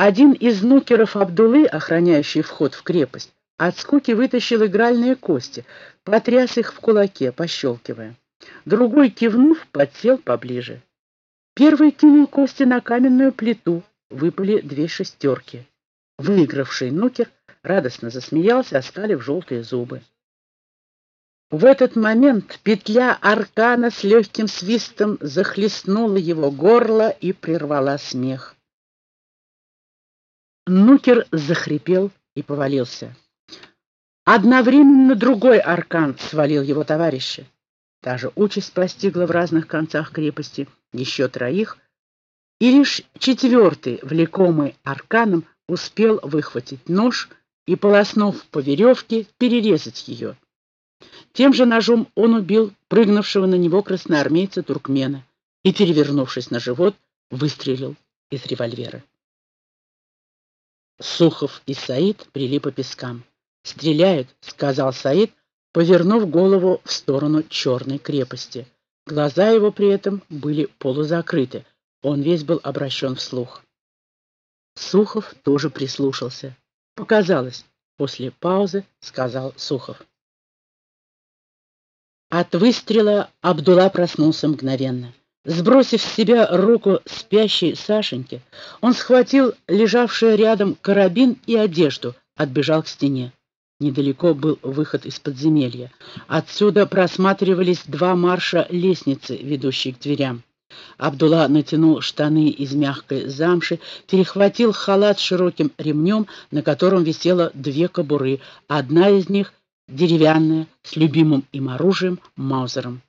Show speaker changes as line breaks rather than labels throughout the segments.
Один из нукеров Абдулы, охраняющий вход в крепость, от скуки вытащил игральные кости, потряс их в кулаке, пощелкивая. Другой, кивнув, подсел поближе. Первый кинул кости на каменную плиту, выпали две шестерки. Выигравший нукер радостно засмеялся, оскалив желтые зубы. В этот момент петля аркана с легким свистом захлестнула его горло и прервала смех. Нукер захрипел и повалился. Одновременно другой аркан свалил его товарища. Та же участь постигла в разных концах крепости еще троих, и лишь четвертый, влекомый арканом, успел выхватить нож и, полоснув по веревке, перерезать ее. Тем же ножом он убил прыгнувшего на него красноармейца-туркмена и, перевернувшись на живот, выстрелил из револьвера. Сухов и Саид прили по пескам. «Стреляют», — сказал Саид, повернув голову в сторону черной крепости. Глаза его при этом были полузакрыты. Он весь был обращен вслух. Сухов тоже прислушался. Показалось. После паузы сказал Сухов. От выстрела Абдулла проснулся мгновенно. Сбросив с себя руку спящей Сашеньки, он схватил лежавший рядом карабин и одежду, отбежал к стене. Недалеко был выход из подземелья. Отсюда просматривались два марша лестницы, ведущие к дверям. Абдулла натянул штаны из мягкой замши, перехватил халат широким ремнем, на котором висело две кобуры, одна из них деревянная, с любимым им оружием Маузером.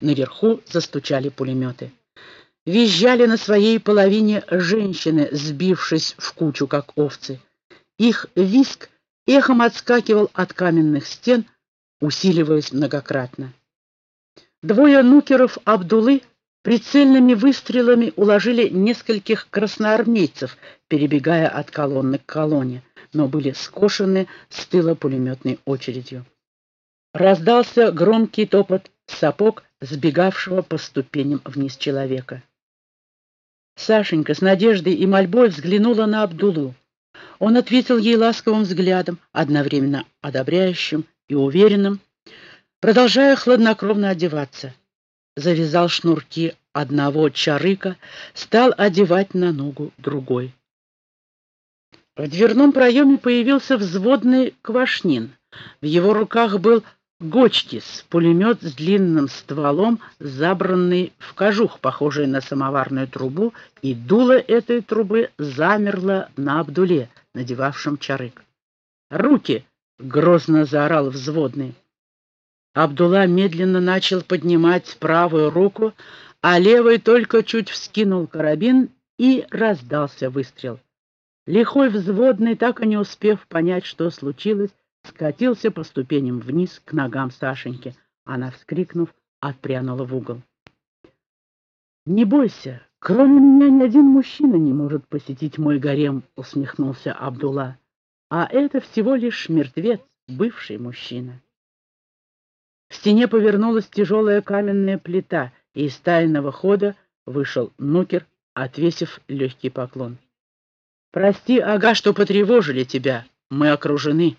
Наверху застучали пулеметы. Визжали на своей половине женщины, сбившись в кучу, как овцы. Их виск эхом отскакивал от каменных стен, усиливаясь многократно. Двое нукеров Абдулы прицельными выстрелами уложили нескольких красноармейцев, перебегая от колонны к колонне, но были скошены с тыла пулеметной очередью. Раздался громкий топот сапог, сбегавшего по ступеням вниз человека. Сашенька с надеждой и мольбой взглянула на Абдулу. Он ответил ей ласковым взглядом, одновременно одобряющим и уверенным, продолжая хладнокровно одеваться. Завязал шнурки одного чарыка, стал одевать на ногу другой. В дверном проеме появился взводный Квашнин. В его руках был Гочкис, пулемет с длинным стволом, забранный в кожух, похожий на самоварную трубу, и дуло этой трубы замерло на Абдуле, надевавшем чарык. «Руки!» — грозно заорал взводный. Абдулла медленно начал поднимать правую руку, а левой только чуть вскинул карабин, и раздался выстрел. Лихой взводный, так и не успев понять, что случилось, скатился по ступеням вниз к ногам Сашеньки. Она, вскрикнув, отпрянула в угол. «Не бойся, кроме меня ни один мужчина не может посетить мой гарем», — усмехнулся Абдулла. «А это всего лишь мертвец, бывший мужчина». В стене повернулась тяжелая каменная плита, и из тайного хода вышел нукер, отвесив легкий поклон. «Прости, ага, что потревожили тебя. Мы окружены».